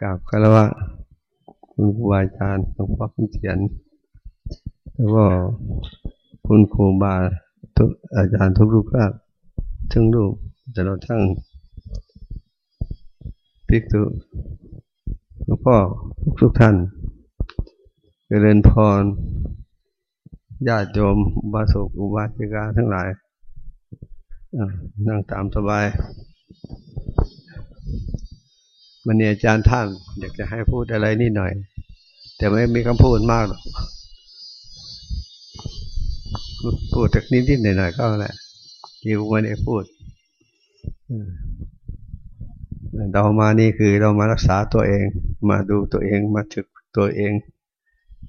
กราบคารวะคุณครูอาจารย์หลวงพ่อคุณเขียน แล้วก็คุณครูบาทุกอาจารย์ทุกรูปภาพทั้งรูปแต่เราทั้งพิกตุหลวงพ่อทุกท่านเจริญพรญาติโยมบาสุกอุบาสิกาทั้งหลายนั่งตามสบาย วันนี้อาจารย์ท่านอยากจะให้พูดอะไรนิดหน่อย แต่ไม่มีคำพูดมากหรอกพูดจากนิดนิดหน่อยหน่อยก็แหละที่ผมไม่ได้พูดเรามานี่คือเรามารักษาตัวเอง มาดูตัวเองมาถึกตัวเอง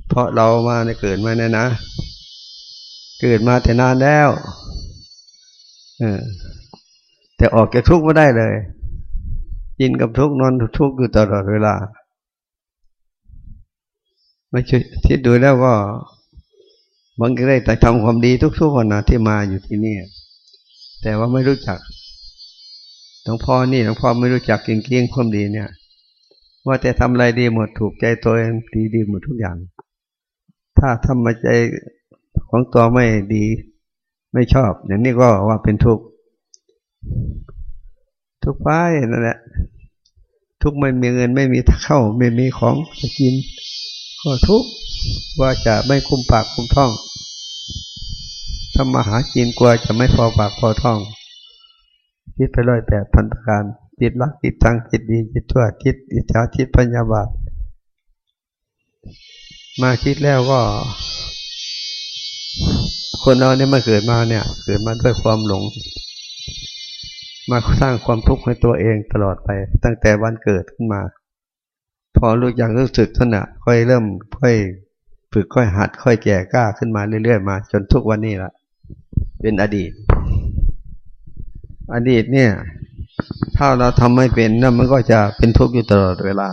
เพราะเรามาในเกิดมาเนี่ยนะ เกิดมาแต่นานแล้วแต่ออกจากทุกข์ไม่ได้เลย กินกับทุกนอนทุกอยู่ตลอดเวลา ไม่ช่วยคิดดูแล้วก็บางทีได้แต่ทำความดีทุกๆคนนะที่มาอยู่ที่นี่แต่ว่าไม่รู้จักหลวงพ่อนี่หลวงพ่อไม่รู้จักจริงๆความดีเนี่ย ว่าแต่ทำอะไรดีหมดถูกใจตัวเองดีดีหมดทุกอย่าง ถ้าทำมาใจของตัวไม่ดี ไม่ชอบ อย่างนี้ก็ว่าเป็นทุกข์ ทุกไปนั่นแหละ ทุกไม่มีเงินไม่มีเข้าไม่มีของจะกิน ก็ทุกว่าจะไม่คุ้มปากคุ้มท้องทำมาหากินกลัวจะไม่พอปากพอท้อง คิดไปร้อยแปดพันประการจิตรักจิตทางจิตดีจิตชั่วคิดอิจฉาคิดปัญญาบาตมาคิดแล้วก็ คนเราเนี่ยมาเกิดมาเนี่ย เกิดมาด้วยความหลง มาสร้างความทุกข์ให้ตัวเองตลอดไป ตั้งแต่วันเกิดขึ้นมา พอรู้อย่างรู้สึกท่าน่ะค่อยเริ่มค่อยฝึกค่อยหัด ค่อยแก่กล้าขึ้นมาเรื่อยๆมา จนทุกวันนี้ละเป็นอดีต อดีตเนี่ย ถ้าเราทำไม่เป็นนั่นมันก็จะเป็นทุกข์อยู่ตลอดเวลา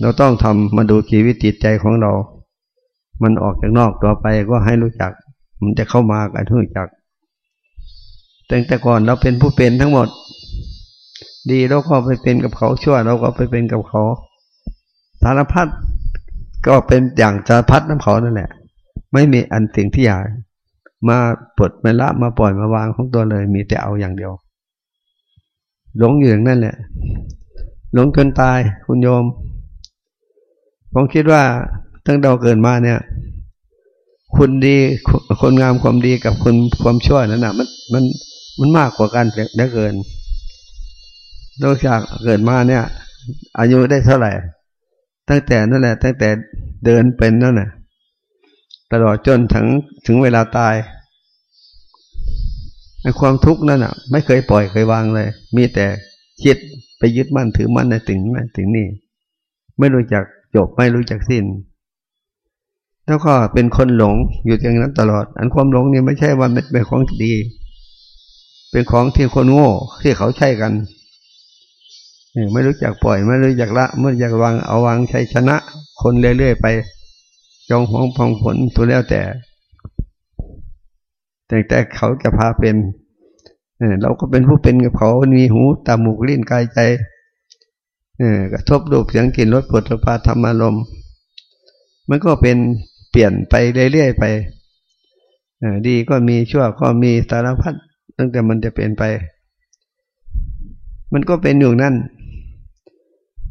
เราต้องทำมาดูชีวิตจิตใจของเรา มันออกจากนอกตัวไปก็ให้รู้จัก มันจะเข้ามากันรู้จัก แต่แต่ก่อนเราเป็นผู้เป็นทั้งหมด ดีเราก็ไปเป็นกับเขาชั่วเราก็ไปเป็นกับเขา สารพัดก็เป็นอย่างสารพัดน้ำเขานั่นแหละ ไม่มีอันสิ่งที่อยากมาปลดมาละมาปล่อยมาวางของตัวเลย มีแต่เอาอย่างเดียว หลงอยู่อย่างนั้นแหละ หลงจนตายคุณโยม ผมคิดว่าตั้งเราเกิดมาเนี่ย คุณดีคนงามความดีกับคนความชั่วนั่นนะมันมัน มันมากกว่ากันเหลือเกินนอกจากเกิดมาเนี่ย อายุได้เท่าไหร่ ตั้งแต่นั่นแหละ ตั้งแต่เดินเป็นนั่นแหละตลอดจนถึงถึงเวลาตายในความทุกข์นั่นอะ ไม่เคยปล่อยเคยวางเลย มีแต่คิดไปยึดมั่นถือมั่นในถึงนั้นถึงนี่ ไม่รู้จักจบไม่รู้จักสิ้น แล้วก็เป็นคนหลงอยู่อย่างนั้นตลอด อันความหลงนี่ไม่ใช่ว่าเป็นของดี เป็นของที่คนโง่ที่เขาใช้กันไม่รู้จักปล่อย ไม่รู้จักละไม่รู้จักวางเอาวางใช้ชนะ คนเรื่อยๆไปจองหวงพองผลตัวแล้วแต่ แต่แต่เขาจะพาเป็นเราก็เป็นผู้เป็นกับเขา มีหูตาหมูกลิ้นกายใจกระทบรูปเสียงกลิ่นรสปวดสภาธรรมารมมันก็เป็นเปลี่ยนไปเรื่อยๆไปดีก็มีชั่วก็มีสารพัด ตั้งแต่มันจะเป็นไป มันก็เป็นอยู่นั่น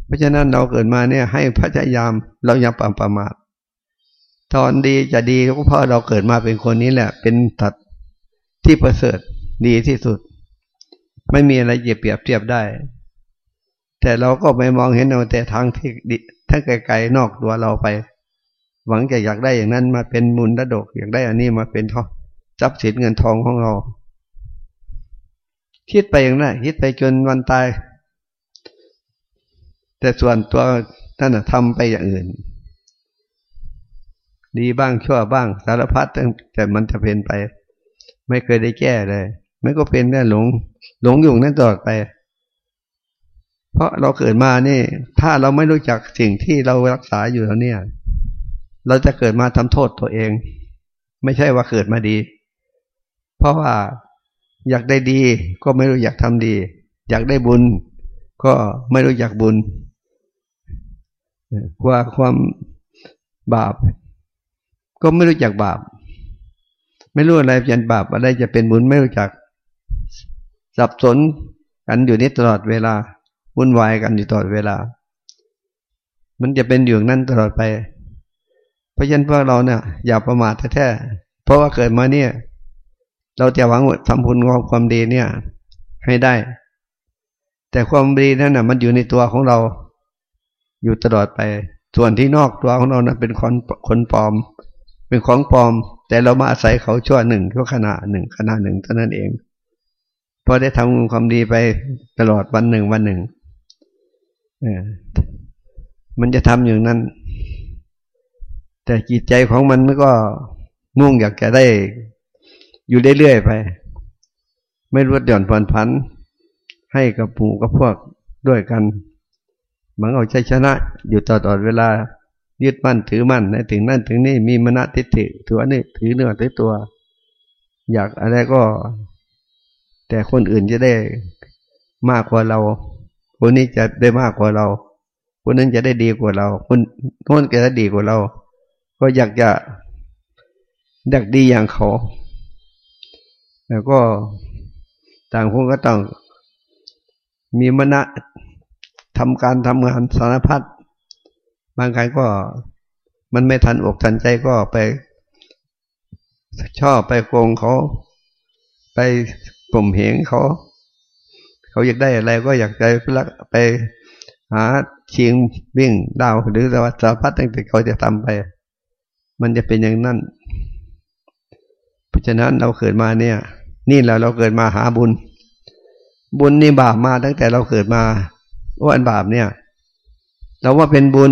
เพราะฉะนั้นเราเกิดมาเนี่ย ให้พยายามเราอย่าปประมาทตอนดีจะดีก็เพราะเราเกิดมาเป็นคนนี้แหละ เป็นตัดที่ประเสริฐดีที่สุด ไม่มีอะไรเปรียบเทียบได้ แต่เราก็ไม่มองเห็นเอาแต่ทางที่ดีทั้งไกลๆนอกตัวเราไป หวังจะอยากได้อย่างนั้นมาเป็นมูลระดกอยากได้อันนี้มาเป็นททรัพย์สินเงินทองของเรา คิดไปอย่างนั้นคิดไปจนวันตาย แต่ส่วนตัวท่านทำไปอย่างอื่น ดีบ้างชั่วบ้างสารพัดแต่มันจะเป็นไป ไม่เคยได้แก้เลยไม่ก็เป็นแค่หลง หลงอยู่นั่นตลอดไป เพราะเราเกิดมานี่ ถ้าเราไม่รู้จักสิ่งที่เรารักษาอยู่แล้วเนี่ย เราจะเกิดมาทำโทษตัวเอง ไม่ใช่ว่าเกิดมาดี เพราะว่า อยากได้ดี ก็ไม่รู้อยากทำดี อยากได้บุญ ก็ไม่รู้จักบุญกว่าความบาป ก็ไม่รู้จักบาป ไม่รู้อะไรเป็นบาปอะไรจะเป็นบุญไม่รู้จัก สับสนกันอยู่นี้ตลอดเวลาวุ่นวายกันอยู่ตลอดเวลา มันจะเป็นอยู่นั้นตลอดไป เพราะฉะนั้นพวกเราเนี่ยอย่าประมาทแท้ๆเพราะว่าเกิดมาเนี่ย เราจะหวังทำบุญความความดีเนี่ย ให้ได้ แต่ความดีนั้นน่ะ มันอยู่ในตัวของเรา อยู่ตลอดไป ส่วนที่นอกตัวของเรานะเป็นคนคนปลอม เป็นของปลอม แต่เรามาอาศัยเขาชั่วหนึ่งชั่วขณะหนึ่งขณะหนึ่งเท่านั้นเองพอได้ทำความดีไปตลอดวันหนึ่งวันหนึ่งเออมันจะทำอย่างนั้น แต่จิตใจของมันมันก็มุ่งอยากจะได้ อยู่เรื่อยๆไป ไม่รวดหย่อนผ่อนพัน ให้กับปู่กับพวกด้วยกันมันเอาใจชนะ อยู่ตลอดเวลา ยึดมั่นถือมั่นในถึงนั่นถึงนี่มีมณฑิฐิถือนี่ถือเนื้อถือตัว อยากอะไรก็ แต่คนอื่นจะได้มากกว่าเรา คนนี้จะได้มากกว่าเรา คนนั้นจะได้ดีกว่าเรา คนโน้นจะได้ดีกว่าเรา ก็อยากจะดักดีอย่างเขา แล้วก็ต่างคนก็ต้องมีมณฑทำการทำงานสารพัดบางครั้งก็มันไม่ทันอกทันใจก็ไป ชอบไปโกงเขา ไปกล่มเหงเขา เขาอยากได้อะไรก็อยากไปไปหาเชิงวิ่งดาว หรือสารพัดตั้งแต่เขาจะทำไป มันจะเป็นอย่างนั้น เพราะฉะนั้นเราเกิดมาเนี่ย นี่แหละเราเกิดมาหาบุญ บุญนี่บาปมาตั้งแต่เราเกิดมาว่าอันบาปเนี่ย เราว่าเป็นบุญ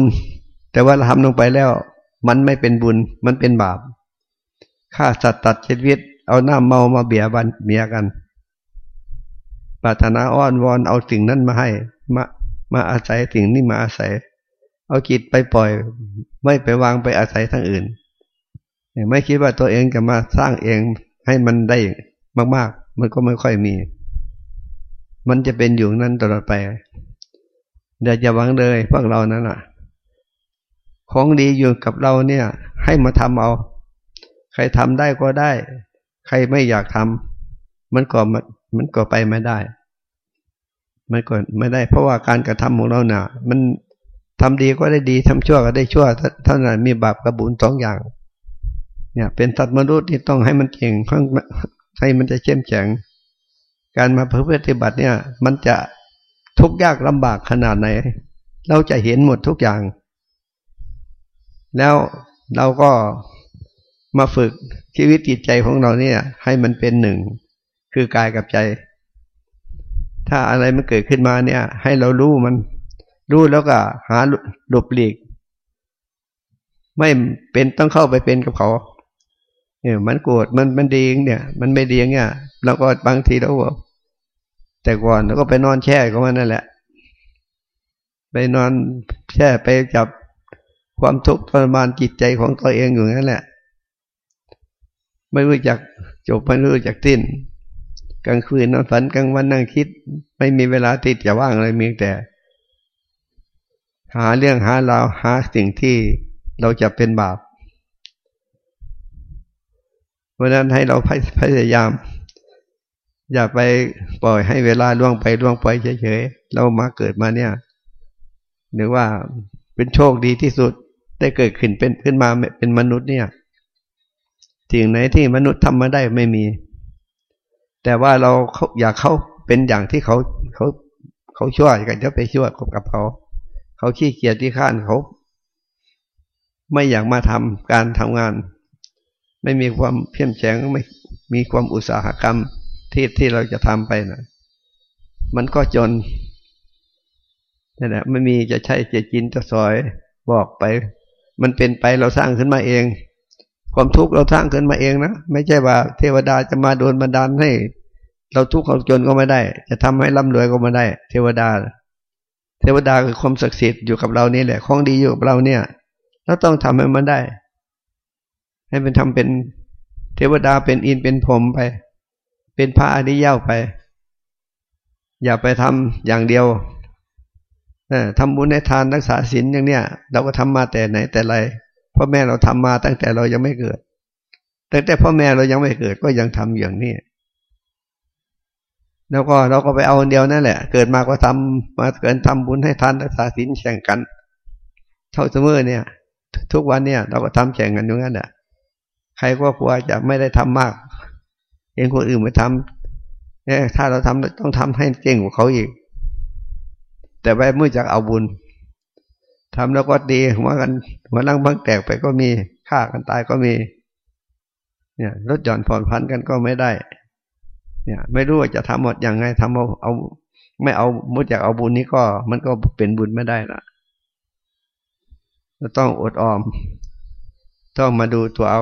แต่ว่าเราทำลงไปแล้ว มันไม่เป็นบุญ มันเป็นบาปฆ่าสัตว์ตัดชีวิต เอาหน้าเมามาเบียบันเมียกันปรารถนาอ้อนวอนเอาสิ่งนั้นมาให้ มามาอาศัยสิ่งนี้มาอาศัย เอาจิตไปปล่อย ไม่ไปวางไปอาศัยทั้งอื่น ไม่คิดว่าตัวเองจะมาสร้างเองให้มันได้ มาก ๆ มันก็ไม่ค่อยมี มันจะเป็นอยู่นั้นตลอดไปอย่าจะหวังเลยพวกเรานั้นอะ ของดีอยู่กับเราเนี่ย ให้มาทำเอา ใครทำได้ก็ได้ ใครไม่อยากทำมันก็มันก็ไปไม่ได้มันก็ไม่ได้ เพราะว่าการกระทำของเราเนี่ยมันทำดีก็ได้ดีทำชั่วก็ได้ชั่วเท่านั้นมีบาปกับบุญสองอย่าง เนี่ย เป็นสัตว์มนุษย์ที่ต้องให้มันเก่ง ให้มันจะเข้มแข็ง การมาเพื่อปฏิบัติเนี่ย มันจะทุกข์ยากลำบากขนาดไหน เราจะเห็นหมดทุกอย่าง แล้วเราก็มาฝึกชีวิตจิตใจของเราเนี่ย ให้มันเป็นหนึ่ง คือกายกับใจ ถ้าอะไรมันเกิดขึ้นมาเนี่ย ให้เรารู้มัน รู้แล้วก็หาหลบหลีก ไม่เป็นต้องเข้าไปเป็นกับเขา เนี่ยมันโกรธมันมันดีเนี่ย มันไม่ดีเนี่ยเราก็บางทีเราบอกแต่ก่อนแล้วก็ไปนอนแช่ก็มันนั่นแหละ ไปนอนแช่ไปจับความทุกข์ทรมานจิตใจของตัวเองอยู่นั่นแหละ ไม่รู้จักจบไม่รู้จักสิ้นกลางคืนนอนฝันกลางวันนั่งคิด ไม่มีเวลาติดจะว่างอะไรมีแต่ หาเรื่องหาราวหาสิ่งที่เราจะเป็นบาป ราะนั้นให้เราพยายาม อย่าไปปล่อยให้เวลาล่วงไปล่วงไปเฉยๆเรามาเกิดมาเนี่ยหรือว่าเป็นโชคดีที่สุดได้เกิดขึ้นเป็นขึ้นมาเป็นมนุษย์เนี่ยสิ่งไหนที่มนุษย์ทำมาได้ไม่มี แต่ว่าเราเขาอยากเขาเป็นอย่างที่เขาเขาเขาช่วยกันจะไปช่วยกับเขา เขาขี้เกียจที่ข้านเขา ไม่อยากมาทำการทำงาน ไม่มีความเพียรแข็งไม่มีความอุตสาหกรรมที่ที่เราจะทำไปนะมันก็จนนี่แหละไม่มีจะใช้จะกินจะซอยบอกไป มันเป็นไปเราสร้างขึ้นมาเอง ความทุกข์เราสร้างขึ้นมาเองนะไม่ใช่ว่า เทวดาจะมาโดนบันดาลให้ เราทุกข์เราจนก็ไม่ได้ จะทำให้ร่ำรวยก็ไม่ได้ เทวดา เทวดาคือความศักดิ์สิทธิ์อยู่กับเรานี่แหละของดีอยู่กับเราเนี่ยเราต้องทำให้มันได้ ให้เป็นทำเป็นเทวดาเป็นอินเป็นผมไป เป็นพระอริยเจ้าไป อย่าไปทำอย่างเดียวทำบุญในทานรักษาศีลอย่างเนี้ยเราก็ทำมาแต่ไหนแต่ไรพ่อแม่เราทำมาตั้งแต่เรายังไม่เกิดตั้งแต่พ่อแม่เรายังไม่เกิดก็ยังทำอย่างนี้แล้วก็เราก็ไปเอาเดียวนั่นแหละ เกิดมาก็ทำมาเกินทำบุญให้ทานรักษาศีลแข่งกัน เท่าเสมอเนี่ย ทุกวันเนี่ย เราก็ทำแข่งกันอยู่นั่นแหละ รก็กลัวจะไม่ได้ทำมากเองคนอื่นไปทำเนี่ยถ้าเราทำต้องทำให้เก่งกว่าเขาอีก แต่ไปเมื่อจากเอาบุญทำแล้วก็ดีหัวกันหัวลังบังแตกไปก็มีฆ่ากันตายก็มี เนี่ยลดหย่อนผ่อนพันกันก็ไม่ได้ เนี่ย ไม่รู้ว่าจะทำหมดอย่างไงทำเอาเอา ไม่เอามุดจากเอาบุญนี้ก็ มันก็เป็นบุญไม่ได้ละเราต้องอดออม ต้องมาดูตัวเอา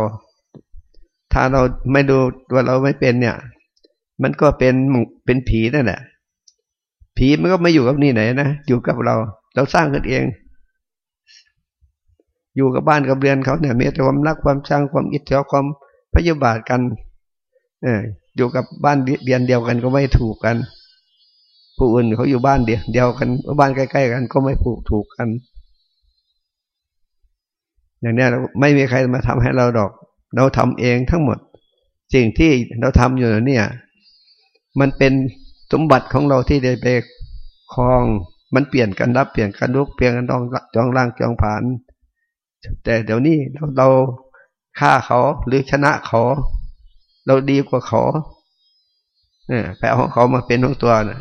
ถ้าเราไม่ดูว่าเราไม่เป็นเนี่ย มันก็เป็นเป็นผีนั่นแหละผีมันก็ไม่อยู่กับนี่ไหนนะอยู่กับเรา เราสร้างกันเอง อยู่กับบ้านกับเรือนเขาเนี่ยมีแต่ความรักความชังความอิจฉาความพยาบาทกันเอออยู่กับบ้านเรียนเดียวกันก็ไม่ถูกกัน ผู้อื่นเขาอยู่บ้านเดียวเดียวกันบ้านใกล้ๆกันก็ไม่ผูกถูกกัน อย่างนี้ไม่มีใครมาทำให้เราดอก เราทำเองทั้งหมด สิ่งที่เราทำอยู่เนี่ย มันเป็นสมบัติของเราที่ได้ไปคลองมันเปลี่ยนกันรับเปลี่ยนกันลุกเปลี่ยนกันจองจองล่างจองผ่าน แต่เดี๋ยวนี้เราเราฆ่าเขาหรือชนะเขา เราดีกว่าเขาเนี่ยไปเอาเขามาเป็นของตัวนะ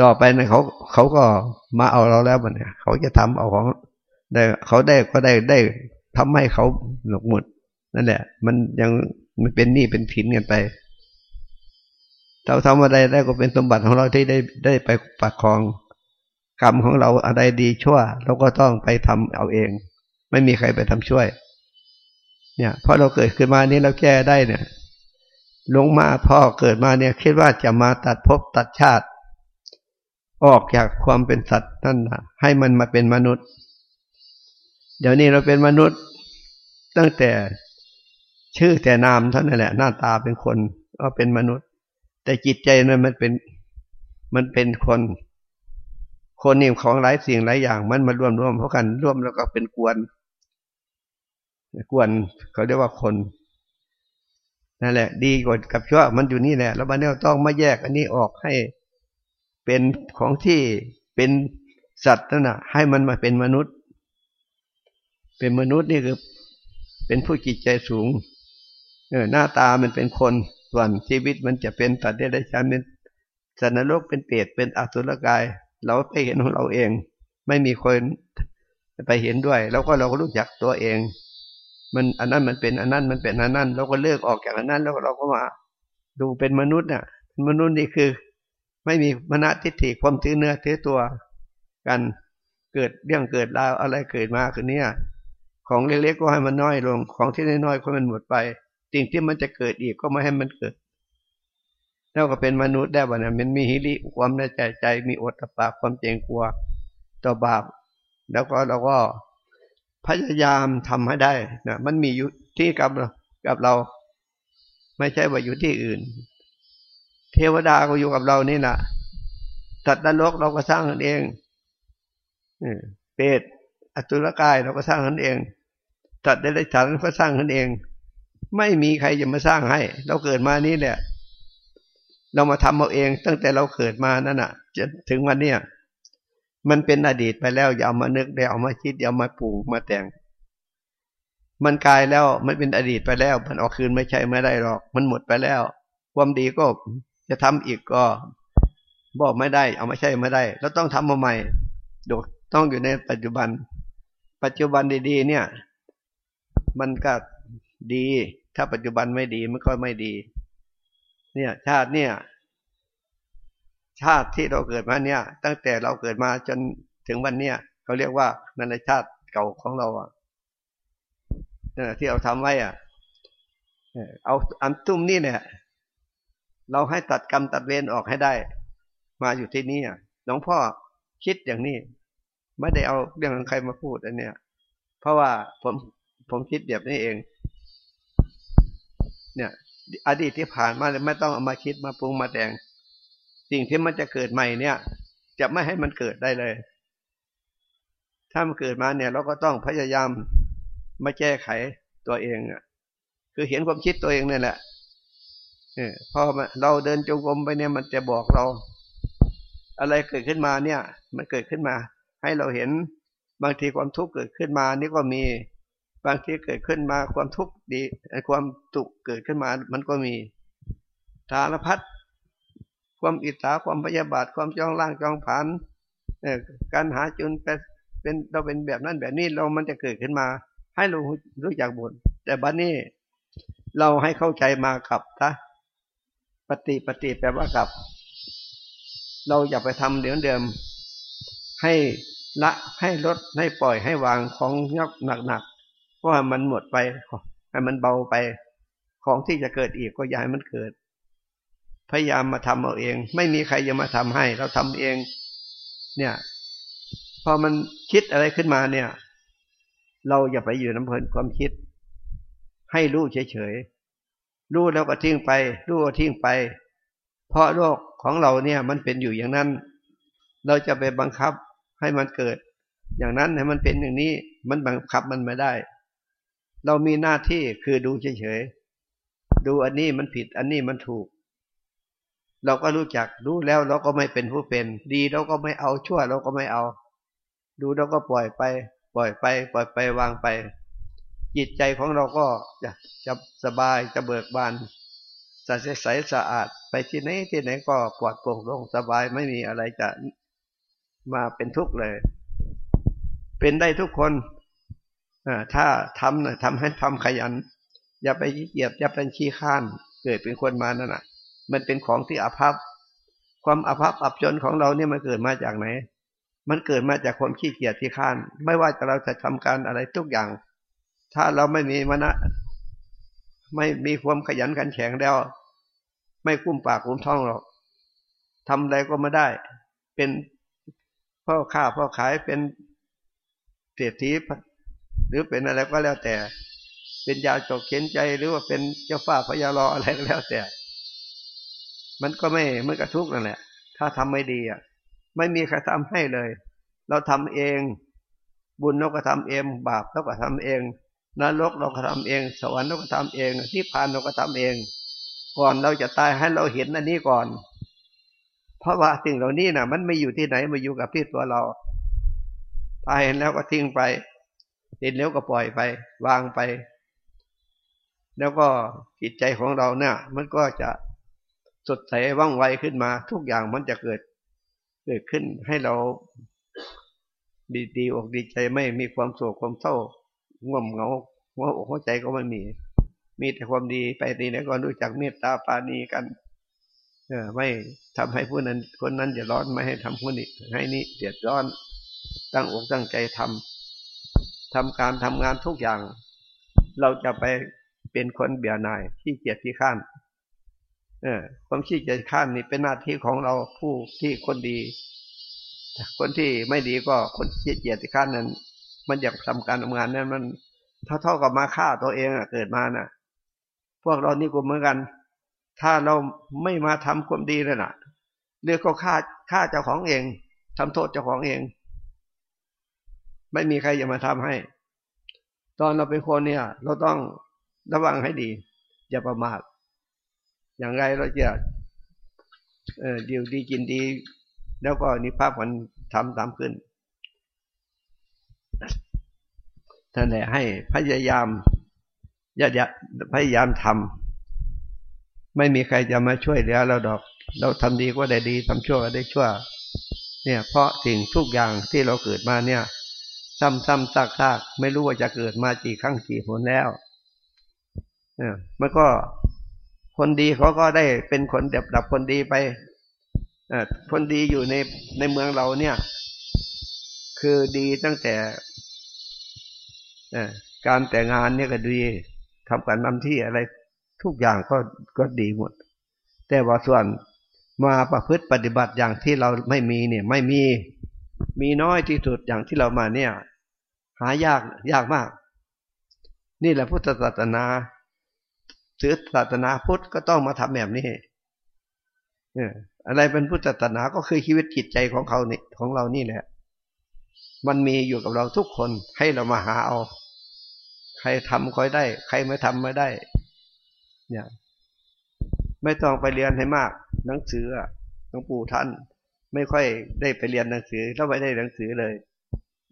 ต่อไปนะเขาเขาก็มาเอาเราแล้วมันเนี่ยเขาจะทำเอาของได้เขาได้ก็ได้ได้ทำให้เขาหนกหมด นั่นแหละ มันยังมันเป็นหนี้เป็นถิ่นกันไปเราทำอะไรได้ก็เป็นสมบัติของเราที่ได้ได้ไปปักครอง กรรมของเราอะไรดีชั่ว เราก็ต้องไปทำเอาเอง ไม่มีใครไปทำช่วย เนี่ยเพราะเราเกิดขึ้นมานี้เราแก้ได้เนี่ยลงมาพ่อเกิดมาเนี่ยคิดว่าจะมาตัดภพตัดชาติ ออกจากความเป็นสัตว์นั่นนะให้มันมาเป็นมนุษย์ เดี๋ยวนี้เราเป็นมนุษย์ ตั้งแต่ ชื่อแต่นามเท่านั้นแหละ หน้าตาเป็นคนก็เป็นมนุษย์ แต่จิตใจนั้นมันเป็นมันเป็นคน คนนี่ของหลายสิ่งหลายอย่าง มันมารวมรวมเพราะกันร่วมแล้วก็เป็นกวน กวนเขาเรียกว่าคนนั่นแหละ ดีกว่ากับชั่วมันอยู่นี่แหละ แล้วบันนี้ต้องมาแยกอันนี้ออกให้เป็นของที่เป็นสัตว์นั่นนะให้มันมาเป็นมนุษย์ เป็นมนุษย์นี่คือเป็นผู้จิตใจสูง เออหน้าตามันเป็นคนส่วนชีวิตมันจะเป็นตัดได้ได้ชันเป็นสันนรกเป็นเปรตเป็นอสุรกาย เราไปเห็นของเราเอง ไม่มีคนไปเห็นด้วย แล้วก็เราก็รู้จักตัวเอง มันอันนั้นมันเป็นอันนั้นมันเป็นอันนั้นเราก็เลิกออกจากอันนั้นแล้วเราก็มา ดูเป็นมนุษย์น่ะมนุษย์นี่คือ ไม่มีมณทิฏฐิความถือเนื้อถือตัวกันเกิดเรื่องเกิดราวอะไรเกิดมาคือเนี้ยของเล็กๆก็ให้มันน้อยลง ของที่น้อยๆก็มันหมดไป สิ่งที่มันจะเกิดอีกก็ไม่ให้มันเกิดแล้วก็เป็นมนุษย์ได้บ่เนี่ยมันมีฮิริความในใจใจ มีอดตะปาความเจงกลัวต่อบาป แล้วก็เราก็พยายามทำให้ได้นะมันมีอยู่ที่กับกับเรา ไม่ใช่ว่าอยู่ที่อื่น เทวดาก็อยู่กับเรานี่นะสัตว์นรกเราก็สร้างกันเองเปรตอสุรกายเราก็สร้างกันเองสัตว์ได้ฉันก็สร้างกันเอง ไม่มีใครจะมาสร้างให้ เราเกิดมานี้แหละเรามาทำเอาเอง ตั้งแต่เราเกิดมานั่นน่ะจนถึงวันเนี้ยมันเป็นอดีตไปแล้ว อย่าเอามานึกอย่าเอามาคิดอย่ามาปลูกมาแต่ง มันกลายแล้วมันเป็นอดีตไปแล้ว มันออกคืนไม่ใช่ไม่ได้หรอก มันหมดไปแล้ว ความดีก็จะทำอีกก็บอกไม่ได้ เอาม่ใช่ไม่ได้เราต้องทำมาใหม่ดต้องอยู่ในปัจจุบัน ปัจจุบันดีๆเนี่ย มันก็ดี ถ้าปัจจุบันไม่ดีมันก็ไม่ดี เนี่ย ชาติเนี่ย ชาติที่เราเกิดมาเนี่ย ตั้งแต่เราเกิดมาจนถึงวันเนี้ยเขาเรียกว่านันชาติเก่าของเราอะที่เราทำไว้อะเอาอันตุ้มนี่เนี่ยเราให้ตัดกรรมตัดเวรออกให้ได้ มาอยู่ที่นี่อะหลวงพ่อคิดอย่างนี้ ไม่ได้เอาเรื่องของใครมาพูดอันเนี้ยเพราะว่าผมผมคิดแบบนี้เอง เนี่ย อดีตที่ผ่านมาไม่ต้องเอามาคิดมาปรุงมาแต่ง สิ่งที่มันจะเกิดใหม่เนี่ย จะไม่ให้มันเกิดได้เลย ถ้ามันเกิดมาเนี่ย เราก็ต้องพยายามมาแก้ไขตัวเองอะ คือเห็นความคิดตัวเองนี่แหละเออพอเราเดินจงกรมไปเนี่ยมันจะบอกเรา อะไรเกิดขึ้นมาเนี่ย มันเกิดขึ้นมา ให้เราเห็นบางทีความทุกข์เกิดขึ้นมานี่ก็มี บางทีเกิดขึ้นมาความทุกข์ดีความตุกเกิดขึ้นมามันก็มีสารพัดความอิจฉาความพยาบาทความจองล่างจองผานการหาจุนเป็นเป็นเราเป็นแบบนั้นแบบนี้เรามันจะเกิดขึ้นมา ให้เรารู้จักบุญแต่บัดนี้เราให้เข้าใจมากับนะปฏิปฏิแปลว่ากับ เราอย่าไปทำเดิมเดิมให้ละให้ลดให้ปล่อยให้วางของยกหนัก ว่ามันหมดไปให้มันเบาไป ของที่จะเกิดอีกก็อย่าให้มันเกิด พยายามมาทำเอาเอง ไม่มีใครจะมาทำให้ เราทำเอง เนี่ย พอมันคิดอะไรขึ้นมาเนี่ย เราอย่าไปอยู่น้ำเพลินความคิด ให้รู้เฉยๆรู้แล้วก็ทิ้งไป รู้ก็ทิ้งไป เพราะโลกของเราเนี่ย มันเป็นอยู่อย่างนั้น เราจะไปบังคับให้มันเกิด อย่างนั้นให้มันเป็นอย่างนี้ มันบังคับมันไม่ได้ เรามีหน้าที่คือดูเฉยๆ ดูอันนี้มันผิด อันนี้มันถูก เราก็รู้จักรู้แล้วเราก็ไม่เป็นผู้เป็น ดีเราก็ไม่เอาชั่วเราก็ไม่เอา ดูเราก็ปล่อยไป ปล่อยไป ปล่อยไปวางไป จิตใจของเราก็จะจะสบายจะเบิกบานสะใสสะอาด ไปที่ไหนที่ไหนก็ปลอดโปร่งโล่งสบายไม่มีอะไรจะมาเป็นทุกข์เลย เป็นได้ทุกคน ถ้าทำนะทำให้ทำขยัน อย่าไปเหยียบอย่าเป็นขี้ข้านเกิดเป็นคนมานั่นน่ะ มันเป็นของที่อภัพความอภัพอับจนของเราเนี่ยมันเกิดมาจากไหน มันเกิดมาจากความขี้เกียจที่ข้าน ไม่ว่าจะเราจะทำการอะไรทุกอย่าง ถ้าเราไม่มีมณะไม่มีความขยันขันแข็งแล้ว ไม่คุ้มปากคุ้มท้องหรอกทำอะไรก็ไม่ได้ เป็นพ่อค้าพ่อขายเป็นเศรษฐี หรือเป็นอะไรก็แล้วแต่ เป็นยาจกเข็นใจหรือว่าเป็นเจ้าฝ้าพญารออะไรก็แล้วแต่ มันก็ไม่มันกระทุกนั่นแหละ ถ้าทำไม่ดีอะ ไม่มีใครทำให้เลย เราทำเอง บุญเราก็ทำเอง บาปเราก็ทำเองนรกเราก็ทำเอง สวรรค์เราก็ทำเองนิพพานเราก็ทำเอง ก่อนเราจะตายให้เราเห็นอันนี้ก่อน เพราะว่าสิ่งเหล่านี้นะ่ะ มันไม่อยู่ที่ไหนมาอยู่กับที่ตัวเราตายเห็นแล้วก็ทิ้งไป เห็นแล้วก็ปล่อยไป วางไป แล้วก็จิตใจของเราเนี่ย มันก็จะสดใสว่องไวขึ้นมา ทุกอย่างมันจะเกิด เกิดขึ้นให้เรา ดีดีอกดีใจไม่มีความโศกความเศร้าง่วงเหงาหัวอกหัวใจก็ไม่มี มีแต่ความดีไปดีแล้วก็รู้จักเมตตาปานีกัน เออ ไม่ทำให้ผู้นั้น คนนั้นจะร้อนไม่ให้ทำคนนี้ให้นี้เดือดร้อนตั้งอกตั้งใจทำ ทำการทำงานทุกอย่าง เราจะไปเป็นคนเบี่ยนายที่เกียจที่ข้านเออความขี้เกียจข้านนี่เป็นหน้าที่ของเราผู้ที่คนดี คนที่ไม่ดีก็คนขี้เกียจข้านนั้น มันอยากทำการทำงานนั้นมันเท่าเท่ากับมาฆ่าตัวเองอะเกิดมาน่ะ พวกเรานี่ก็เหมือนกัน ถ้าเราไม่มาทำความดีเลยน่ะเรียก็ฆ่าฆ่าเจ้าของเองทำโทษเจ้าของเอง ไม่มีใครจะมาทำให้ ตอนเราเป็นคนเนี่ย เราต้องระวังให้ดี อย่าประมาทอย่างไรเราจะเออดีดีกินดี แล้วก็นิพพานทำตามขึ้นท่านแหละให้พยายามอย่าพยายามทำไม่มีใครจะมาช่วยเหลือเราดอก เราทำดีก็ได้ดีทำชั่วก็ได้ชั่ว เนี่ย เพราะสิ่งทุกอย่างที่เราเกิดมาเนี่ย ซ้ำซ้ำซากซากไม่รู้ว่าจะเกิดมากี่ครั้งกี่หนแล้วเนี่ยมันก็คนดีเขาก็ได้เป็นคนเด็บดับคนดีไปอคนดีอยู่ในในเมืองเราเนี่ย คือดีตั้งแต่การแต่งงานเนี่ยก็ดีทำการนำที่อะไรทุกอย่างก็ก็ดีหมด แต่ว่าส่วนมาประพฤติปฏิบัติอย่างที่เราไม่มีเนี่ย ไม่มีมีน้อยที่สุดอย่างที่เรามาเนี่ย หายากยากมาก นี่แหละพุทธศาสนาถือศาสนาพุทธก็ต้องมาทำแบบนี้อะไรเป็นพุทธศาสนาก็คือชีวิตจิตใจของเขาเนี่ยของเรานี่แหละ มันมีอยู่กับเราทุกคนให้เรามาหาเอา ใครทำค่อยได้ ใครไม่ทำไม่ได้ เนี่ย ไม่ต้องไปเรียนให้มาก หนังสือหลวงปู่ท่าน ไม่ค่อยได้ไปเรียนหนังสือถ้าไม่ได้หนังสือเลย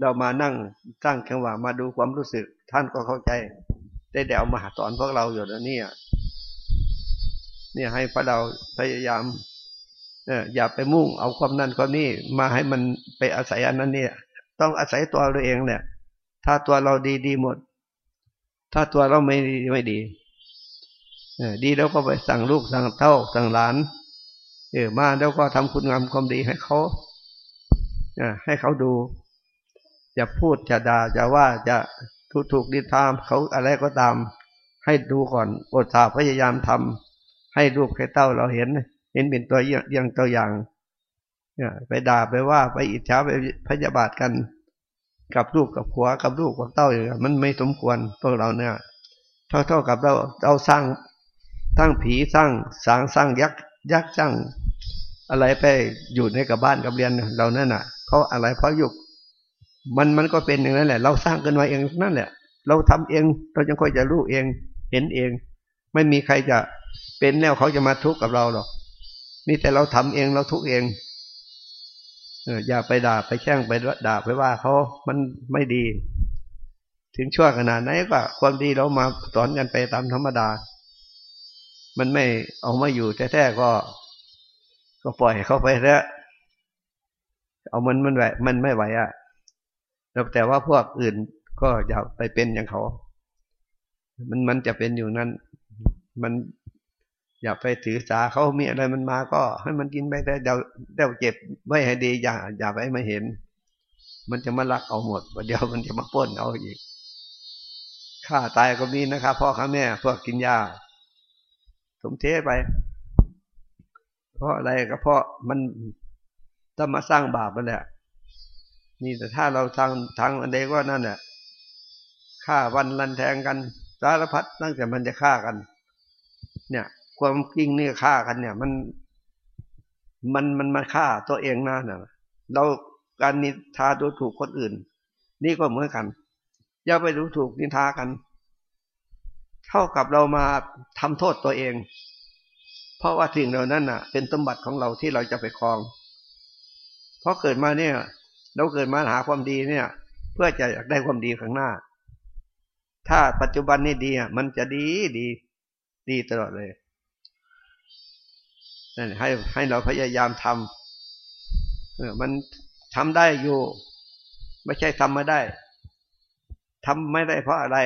เรามานั่งตั้งแขงว่ามาดูความรู้สึก ท่านก็เข้าใจ ได้เดี๋ยวมาสอนพวกเราอยู่แล้วเนี่ยเนี่ยให้พระเราพยายามอย่าไปมุ่งเอาความนั้นความนี้มาให้มันไปอาศัยอันนั้นเนี่ย ต้องอาศัยตัวเราเองเนี่ย ถ้าตัวเราดีดีหมด ถ้าตัวเราไม่ดีไม่ดีดีแล้วก็ไปสั่งลูกสั่งเท่าสั่งหลานเออมาแล้วก็ทำคุณงามความดีให้เขาให้เขาดู จะพูดจะด่าจะว่าจะถูกถูกดิทามเขาอะไรก็ตาม ให้ดูก่อนอดสาพยายามทำให้ลูกให้เต้าเราเห็น เห็นเป็นตัวอย่างตัวอย่างไปด่าไปว่าไปอิจฉาไปพยาบาทกัน กับลูกกับผัวกับลูกกับเต้าอย่างมันไม่สมควรพวกเราเนี่ยเท่าเท่ากับเราเราสร้างสร้างผีสร้างสางสร้างยักษ์ยักษ์สร้างอะไรไปอยู่ในกับบ้านกับเรียนเรานั่นน่ะเขาอะไรเพราะยุก มันมันก็เป็นอย่างนั้นแหละ เราสร้างกันไว้เองนั่นแหละ เราทำเอง เราจึงค่อยจะรู้เอง เห็นเอง ไม่มีใครจะเป็นแนวเขาจะมาทุกข์กับเราหรอก นี่แต่เราทำเองเราทุกข์เองอย่าไปด่าไปแช่งไปด่าไปว่าเขามันไม่ดี ถึงชั่วขนาดไหนก็ความดีเรามาสอนกันไปตามธรรมดา มันไม่เอามาอยู่แท้ๆก็ ก็ปล่อยเขาไปแล้วเอามันมันไหวมันไม่ไหวอะ แต่ว่าพวกอื่นก็อย่าไปเป็นอย่างเขา มันมันจะเป็นอยู่นั้น มันอย่าไปถือสาเขามีอะไรมันมาก็ให้มันกินไปแต่เดี๋ยวเดี๋ยวเจ็บไม่ให้ดีอย่าอย่าไปไม่เห็น มันจะมาลักเอาหมดเดี๋ยวมันจะมาป้นเอาอีกฆ่าตายก็มีนะครับพ่อข้าแม่พวกกินยาสมเทไป เพราะอะไรก็เพราะมันต้องมาสร้างบาปนั่นแหละ นี่แต่ถ้าเราทางทางอันใดก็นั่นแหละฆ่าวันลันแทงกันสารพัดตั้งแต่มันจะฆ่ากัน เนี่ย ความจริงนี่ฆ่ากัน เนี่ย มัน มันมันมาฆ่าตัวเองนะเนี่ยเราการนินทาดูถูกคนอื่น นี่ก็เหมือนกัน อย่าไปดูถูกนินทากัน เท่ากับเรามาทำโทษตัวเอง เพราะว่าสิ่งเหล่านั้นน่ะ เป็นสมบัติของเราที่เราจะไปครอง เพราะเกิดมาเนี่ย เราเกิดมาหาความดีเนี่ย เพื่อจะอยากได้ความดีข้างหน้า ถ้าปัจจุบันนี่ดีอะมันจะดีดี ดีตลอดเลยนั่นให้ให้เราพยายามทำเออมันทำได้อยู่ ไม่ใช่ทำไม่ได้ทำไม่ได้เพราะอะไร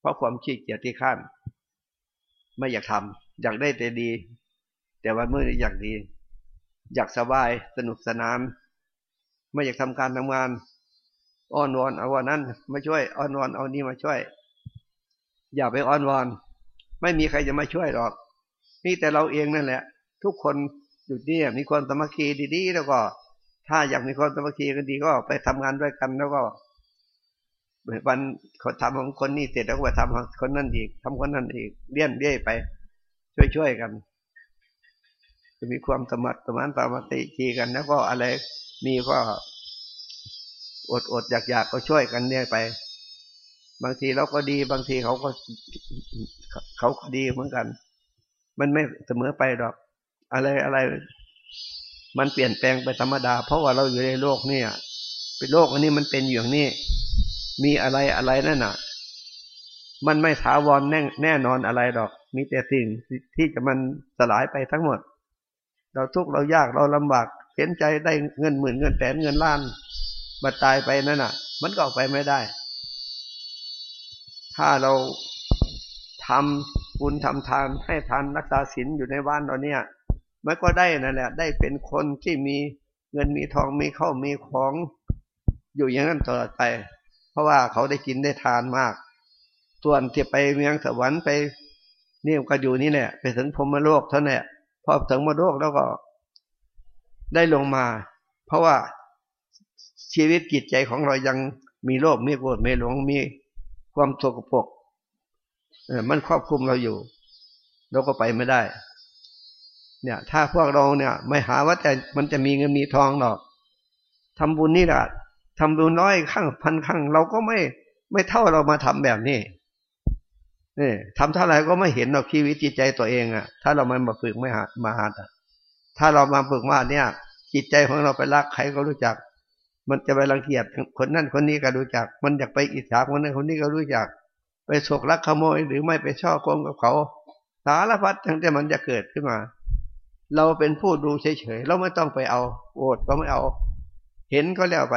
เพราะความขี้เกียจที่ข้านไม่อยากทำอยากได้แต่ดี แต่ว่าเมื่ออยากดี อยากสบายสนุกสนาน ไม่อยากทำการทำงานอ้อนวอนเอาวันนั้นมาช่วยอ้อนวอนเอานี้มาช่วย อย่าไปอ้อนวอน ไม่มีใครจะมาช่วยหรอกนี่แต่เราเองนั่นแหละ ทุกคนอยู่นี่มีความสมัคคีดีๆแล้วก็ ถ้าอยากมีความสมัคคีกันดีก็ไปทำงานด้วยกันแล้วก็วันคนทำของคนนี้เสร็จแล้วก็ไปทำคนนั้นอีกทำคนนั้นอีกเลี่ยนเลี่ยไป ช่วยๆกัน จะมีความสมัครสมานสามัคคีกันแล้วก็อะไร มีก็อดอดอยากอยากก็ช่วยกันเนี่ยไป บางทีเราก็ดี บางทีเขาก็เขาก็ดีเหมือนกัน มันไม่เสมอไปหรอก อะไรอะไร มันเปลี่ยนแปลงไปธรรมดา เพราะว่าเราอยู่ในโลกเนี่ย เป็นโลกอันนี้มันเป็นอย่างนี้ มีอะไรอะไรนั่นน่ะ มันไม่ถาวรแน่แน่นอนอะไรดอก มีแต่สิ่งที่จะมันสลายไปทั้งหมด เราทุกข์เรายากเราลำบาก เห็นใจได้เงินหมื่นเงินแสนเงินล้านมาตายไปนั่นน่ะ มันก็ออกไปไม่ได้ ถ้าเราทำบุญทำทานให้ทานรักษาศีลอยู่ในบ้านเราเนี่ยมันก็ได้นั่นแหละ ได้เป็นคนที่มีเงินมีทองมีเข้ามีของอยู่อย่างนั้นตลอดไป เพราะว่าเขาได้กินได้ทานมาก ส่วนที่ไปเมืองสวรรค์ไปนี่ก็อยู่นี่แหละไปถึงพรมโลกเท่านั้นพอถึงมโลกแล้วก็ ได้ลงมา เพราะว่าชีวิตจิตใจของเรายังมีโลภมีโกรธมีหลงมีความโกปรกมันครอบคุมเราอยู่ เราก็ไปไม่ได้ เนี่ย ถ้าพวกเราเนี่ย ไม่หาว่าแต่มันจะมีเงินมีทองหรอกทำบุญนี่แหละทำบุญน้อยข้างพันข้างเราก็ไม่ไม่เท่าเรามาทำแบบนี้นี่ทำเท่าไหร่ก็ไม่เห็นหรอกชีวิตจิตใจตัวเองอะ ถ้าเราไม่มาฝึกไม่หัดมาหัดอะ ถ้าเรามาฝึกว่าเนี่ย จิตใจของเราไปรักใครก็รู้จัก มันจะไปรังเกียจคนนั่นคนนี้ก็รู้จัก มันอยากไปอิจฉาคนนั้นคนนี้ก็รู้จัก ไปโศกรักขโมยหรือไม่ไปชอบโกงกับเขา สารพัดทั้งที่มันจะเกิดขึ้นมา เราเป็นผู้ดูเฉยๆเราไม่ต้องไปเอาโอดก็ไม่เอา เห็นก็แล้วไป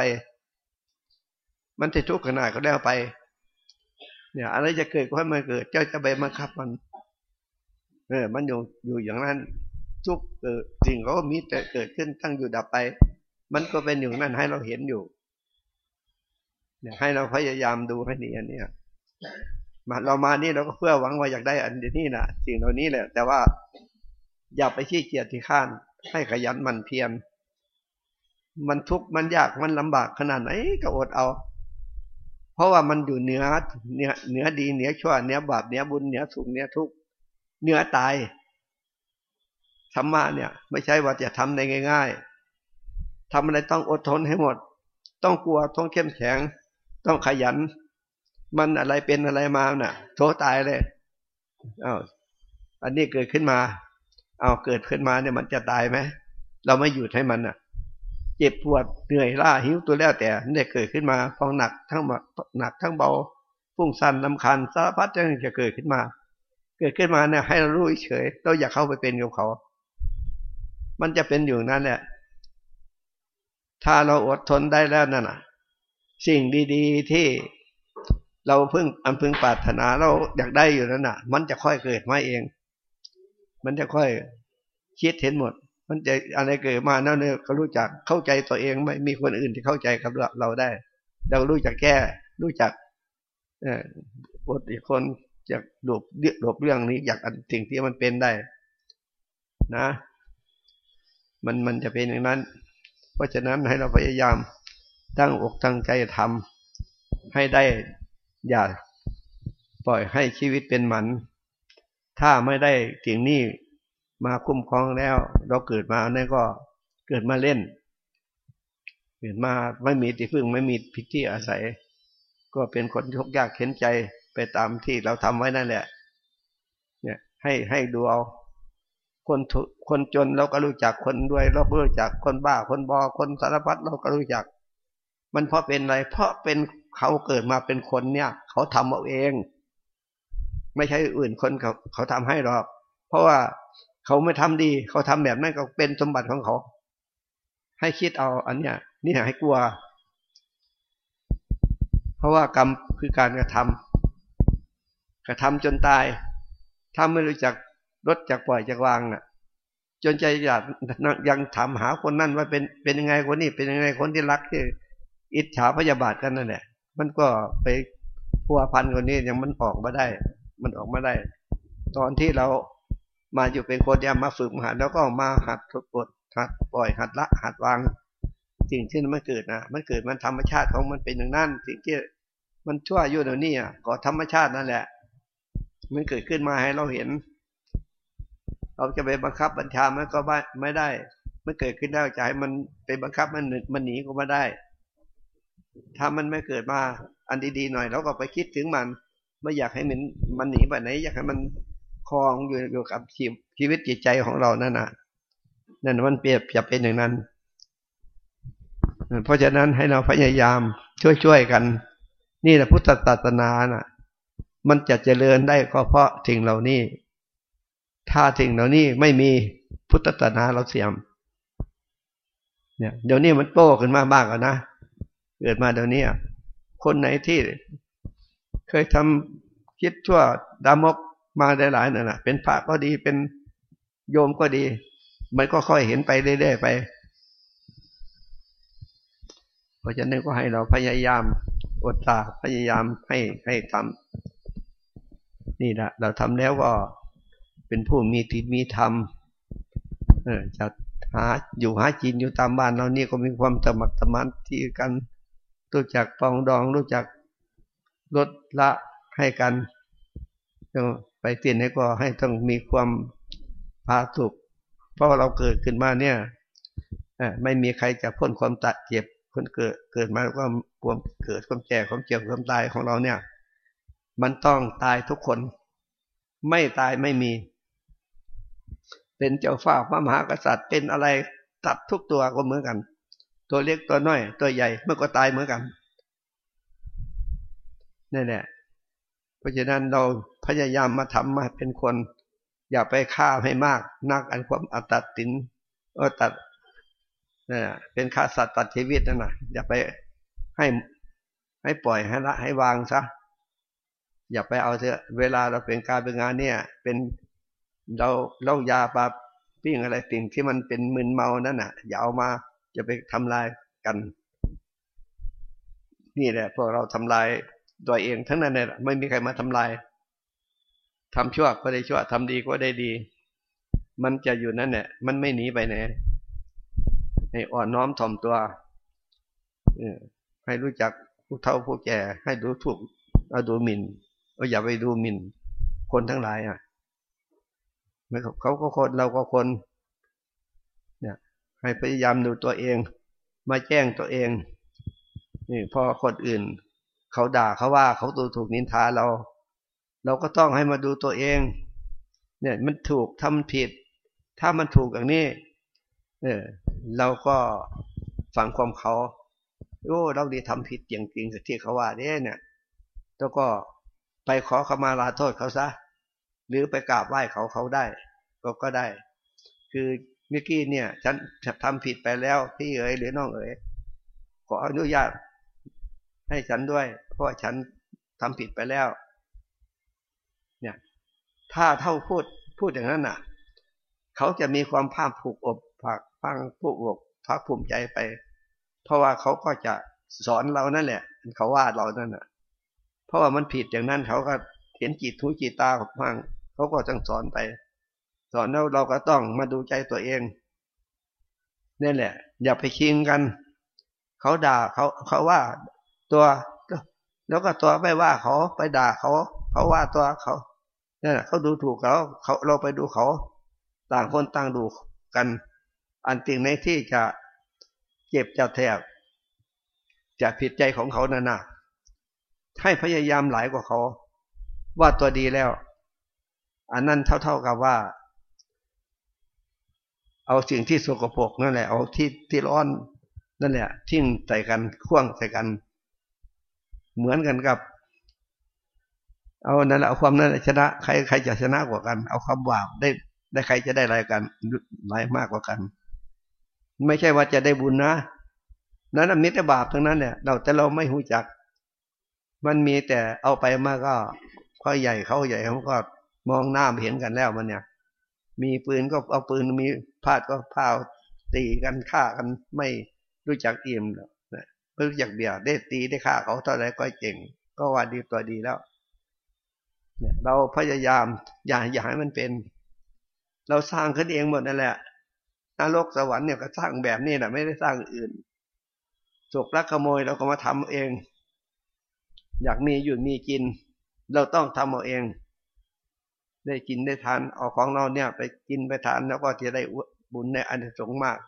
มันจะทุกข์ขนาดก็แล้วไป เนี่ยอะไรจะเกิดก็ให้มันเกิด เจ้าจะไปบังคับมัน เออ มันอยู่อยู่อย่างนั้น ทุกเกิดสิ่งเขาก็มีแต่เกิดขึ้นตั้งอยู่ดับไป มันก็เป็นอยู่นั้นให้เราเห็นอยู่เนี่ยให้เราพยายามดูให้ดีอันนี้มาเรามานี่เราก็เพื่อหวังว่าอยากได้อันนี้นะสิ่งเหล่านี้แหละ แต่ว่าอย่าไปขี้เกียจที่ข้าน ให้ขยันมันเพียรมันทุกข์มันยากมันลำบากขนาดไหนก็อดเอา เพราะว่ามันอยู่เหนือเหนือเหนือดีเหนือชั่วเหนือบาปเหนือบุญเหนือสุขเหนือทุกข์เหนือตาย ธรรมะเนี่ย ไม่ใช่ว่าจะทำได้ง่าย ๆทำอะไรต้องอดทนให้หมด ต้องกลัวต้องเข้มแข็ง ต้องขยัน มันอะไรเป็นอะไรมาน่ะโทตายเลยอ้าวอันนี้เกิดขึ้นมา เอาเกิดขึ้นมาเนี่ยมันจะตายไหมเราไม่หยุดให้มันน่ะ เจ็บปวดเหนื่อยล้าหิวตัวแล้วแต่เนี่ยเกิดขึ้นมาฟองหนักทั้งหนักทั้งเบาฟุ้งซ่านลำคันสารพัดจะเกิดขึ้นมา เกิดขึ้นมาเนี่ยให้เรารู้เฉยเราอยากเข้าไปเป็นกับเขา มันจะเป็นอยู่นั่นแหละ ถ้าเราอดทนได้แล้วนั่นน่ะ สิ่งดี ๆที่เราเพิ่งอันพึงปรารถนาเราอยากได้อยู่นั่นน่ะ มันจะค่อยเกิดมาเอง มันจะค่อยคิดเห็นหมด มันจะอะไรเกิดมานั่นเนี่ยเขารู้จักเข้าใจตัวเองไม่มีคนอื่นที่เข้าใจกับเราได้ เรารู้จักแก้ รู้จักเอดอีกคนจากหลบหลบเรื่องนี้อยากสิ่งที่มันเป็นได้ นะ มันมันจะเป็นอย่างนั้น เพราะฉะนั้นให้เราพยายามตั้งอกตั้งใจทำให้ได้อย่าปล่อยให้ชีวิตเป็นหมัน ถ้าไม่ได้สิ่งนี้มาคุ้มครองแล้ว เราเกิดมาเนี่ยก็เกิดมาเล่น เกิดมาไม่มีที่พึ่งไม่มีพิธีอาศัย ก็เป็นคนทุกข์ยากเข็นใจไปตามที่เราทำไว้นั่นแหละ เนี่ย ให้ให้ดูเอา คนคนจนเราก็รู้จักคนด้วยเรารู้จักคนบ้าคนบอคนสารพัดเราก็รู้จัก มันเพราะเป็นอะไร เพราะเป็นเขาเกิดมาเป็นคนเนี่ย เขาทำเอาเอง ไม่ใช่อื่นคนเขาเขาทำให้หรอก เพราะว่าเขาไม่ทำดี เขาทำแบบนั้นก็เป็นสมบัติของเขา ให้คิดเอาอันเนี้ยนี่ให้กลัว เพราะว่ากรรมคือการกระทำกระทำจนตายถ้าไม่รู้จัก ลดจากปล่อยจากวางน่ะ จนใจอยากยังถามหาคนนั่นว่าเป็นเป็นยังไงคนนี้เป็นยังไงคนที่รักที่อิจฉาพยาบาทกันนั่นแหละ มันก็ไปพัวพันคนนี้ยังมันออกมาได้ มันออกมาได้ ตอนที่เรามาอยู่เป็นคนยามาฝึกมาหัดแล้วก็มาหัดฝึกกดหัดปล่อยหัดละ หัดวาง สิ่งที่มันเกิดนะมันเกิดมันธรรมชาติของมันเป็นอย่างนั้นสิ่งที่มันชั่วอยู่เดี๋ยวนี้อะก็ธรรมชาตินั่นแหละ มันเกิดขึ้นมาให้เราเห็น เราจะไปบังคับบัญชามันก็ไม่ได้ไมันเกิดขึ้นแล้จะให้มันไปบังคับมันมันหนีก็ไม่ได้ ถ้ามันไม่เกิดมา อันดีๆหน่อยเราก็ไปคิดถึงมัน ไม่อยากให้มันมันหนีไปไหน อยากให้มันคลองอยู่อยู่กับชีวิตจิตใจของเรานั่นน่ะนั่นมันเปรียบจะเป็นอย่างนั้น เพราะฉะนั้นให้เราพยายามช่วยๆกัน นี่แหละพุทธศาสนาน่ะ มันจะเจริญได้ก็เพราะสิ่งเหล่านี้ ถ้าสิ่งเหล่านี้ไม่มีพุทธศาสนาเราเสียม เนี่ย เดี๋ยวนี้มันโตขึ้นมาบ้างแล้วนะเกิดมาเดี๋ยวนี้คนไหนที่เคยทำคิดชั่วดามกมาได้หลายนั่นะเป็นพระก็ดีเป็นโยมก็ดี มันก็ค่อยเห็นไปเรื่อยๆไป เพราะฉะนั้นก็ให้เราพยายามอดตาพยายามให้ให้ทำนี่แหละเราทำแล้วก็ เป็นผู้มีติมีธรรมจะหาอยู่หาจินอยู่ตามบ้านเรานี่ก็มีความสมัครสมานที่กันรู้จักปองดองรู้จักลดละให้กันไปเตียนให้ก็ให้ต้องมีความพาสุขเพราะเราเกิดขึ้นมาเนี่ยไม่มีใครจะพ้นความตัดเจ็บคนเกิดเกิดมาก็ความเกิดความแก่ความเจ็บความตายของเราเนี่ย มันต้องตายทุกคน ไม่ตายไม่มี เป็นเจ้าฟ้าพระมหากษัตริย์เป็นอะไรตัดทุกตัวก็เหมือนกัน ตัวเล็กตัวน้อย ตัวใหญ่เมื่อก็ตายเหมือนกันนี่แหละเพราะฉะนั้นเราพยายามมาทำมาเป็นคน อย่าไปฆ่าให้มากนักอันความอัตตตินเออตัดนี่เป็นฆ่าสัตว์ตัดชีวิตนั่นนะอย่าไปให้ให้ปล่อยให้ละให้วางซะอย่าไปเอาเถอะเวลาเราเป็นการเป็นงานเนี่ย เป็น เราเล่ายาปาปิ้งอะไรสิ่งที่มันเป็นมึนเมานั่นน่ะ อย่าเอามาจะไปทำลายกัน นี่แหละพวกเราทำลายตัวเองทั้งนั้นเนี่ยไม่มีใครมาทำลายทำชั่วก็ได้ชั่วทำดีก็ได้ดี มันจะอยู่นั่นเนี่ยมันไม่หนีไปไหนให้อ่อนน้อมถ่อมตัวให้รู้จักผู้เฒ่าผู้แก่ ให้ดูถูกเอาดูหมิน่นอย่าไปดูหมิ่นคนทั้งหลายอะ เขาก็คนเราก็คนเนี่ยให้พยายามดูตัวเอง มาแจ้งตัวเอง นี่พอคนอื่น เขาด่าเขาว่าเขาตูถูกนินทาเรา เราก็ต้องให้มาดูตัวเอง เนี่ยมันถูกทำผิด ถ้ามันถูกอย่างนี้ เออเราก็ฟังความเขาโอ้เราดีทำผิดอย่างจริงสักที่เขาว่าเนี่ยเนี่ยแล้วก็ไปขอขมาลาโทษเขาซะ หรือไปกราบไหว้เขาเขาได้ ก็ก็ได้ คือเมื่อกี้เนี่ย ฉันทำผิดไปแล้วพี่เอ๋ยหรือน้องเอ๋ยขออนุญาตให้ฉันด้วย เพราะฉันทำผิดไปแล้ว เนี่ย ถ้าเท่าพูดพูดอย่างนั้นน่ะ เขาจะมีความภาคผูกอบผักพังผูกอกพักภูมิใจไป เพราะว่าเขาก็จะสอนเรานั่นแหละเขาว่าเรานั่นน่ะ เพราะว่ามันผิดอย่างนั้นเขาก็เห็นจิตทุจิตตาของพัง เขาก็จังสอนไป สอนแล้วเราก็ต้องมาดูใจตัวเองนี่แหละ อย่าไปคิงกัน เขาด่าเขาเขาว่าตัว แล้วก็ตัวไปว่าเขาไปด่าเขาเขาว่าตัวเขาเนี่ยเขาดูถูกเขาเขาเราไปดูเขา ต่างคนต่างดูกัน อันติงในที่จะเจ็บจะแทบจะผิดใจของเขานั่นนะให้พยายามหลายกว่าเขา ว่าตัวดีแล้ว อันนั้นเท่า ๆกับว่า เอาสิ่งที่สกปรกนั่นแหละ เอาที่ที่ร้อนนั่นแหละทิ้งใส่กันข่วงใส่กัน เหมือนกันกับ เอานั่นแหละเอาความนั้นชนะ ใครใครจะชนะกว่ากัน เอาความบาปได้ได้ใครจะได้อะไรกันหลายมากกว่ากัน ไม่ใช่ว่าจะได้บุญนะนั้นมิตรบาปทั้งนั้นเนี่ยเราแต่เราไม่หูจัก มันมีแต่เอาไปมาก็ค่อใหญ่เขาใหญ่เขาก็ มองหน้าเห็นกันแล้วมันเนี่ย มีปืนก็เอาปืนมีพาดก็พาวตีกันฆ่ากันไม่รู้จักอิ่มไม่รู้จักเบียดได้ตีได้ฆ่าเขาเท่าไรก็เก่ง ก็ว่าดีตัวดีแล้ว เนี่ย เราพยายาม อย่าอย่าให้มันเป็น เราสร้างขึ้นเองหมดนั่นแหละนรกสวรรค์เนี่ยก็สร้างแบบนี้แหละไม่ได้สร้างอื่นจกลักขโมยเราก็มาทำเอง อยากมีอยู่มีกิน เราต้องทำเอาเอง ได้กินได้ทานเอาของเราเนี่ย ไปกินไปทานแล้วก็จะได้บุญในอันสงมาก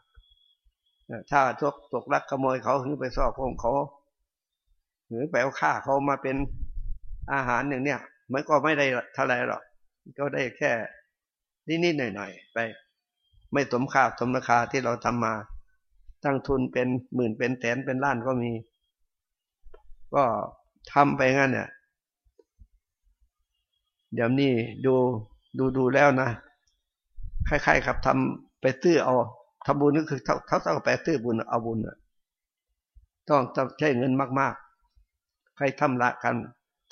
ถ้าทกตกลักขโมยเขาหรือไปซอกของเขาหรือไปเอาฆ่าเขามาเป็นอาหารหนึ่งเนี่ย มันก็ไม่ได้เท่าไรหรอกก็ได้แค่นิดๆหน่อยๆไป ไม่สมค่าสมราคาที่เราทำมา ตั้งทุนเป็นหมื่นเป็นแสนเป็นล้านก็มี ก็ทำไปงั้นเนี่ย เดี๋ยวนี้ดูดูดูแล้วนะคล้ายๆครับทำไปตื้อเอาทำบุญก็คือเท่าเท่ากับไปตื้อบุญเอาบุญต้องต้องใช้เงินมากๆ ใครทำละกัน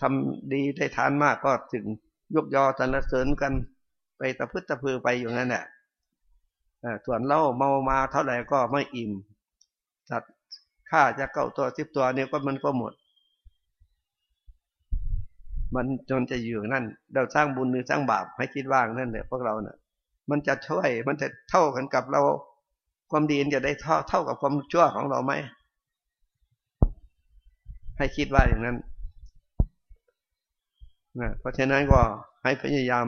ทำดีได้ทานมากก็ถึงยกยอสรรเสริญกันไปตะพึดตะพือไปอยู่นั่นแหละส่วนเล่าเมามาเท่าไหร่ก็ไม่อิ่มสัตว์ค่าจะเก้าตัวสิบตัวเนี่ยก็มันก็หมด มันจนจะอยู่นั่น เราสร้างบุญหรือสร้างบาปให้คิดว่างนั่นแหละพวกเราเนะ่ะ มันจะช่วย มันจะเท่ากันกับเรา ความดีจะได้เท่าเท่ากับความชั่วของเราไหม ให้คิดว่าอย่างนั้นนะเพราะฉะนั้นก็ให้พยายาม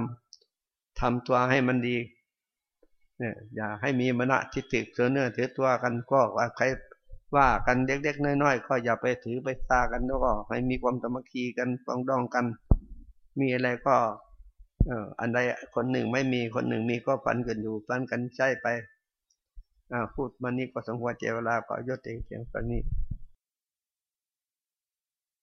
ทำตัวให้มันดี เนี่ย อย่าให้มีมณฑิติเสือเนื้อถือตัวกันก็ว่าใคร ว่ากันเด็กๆน้อยๆก็อย่าไปถือไปซากันแล้วก็ให้มีความสมัคคีกันฟองดองกัน มีอะไรก็ เอออันใดคนหนึ่งไม่มีคนหนึ่งมีก็ฝันกันอยู่ฝันกันใช่ไปอ่าพูดมานี้ก็สมควรเจเวลาก็ยศเองเพียงตอนนี้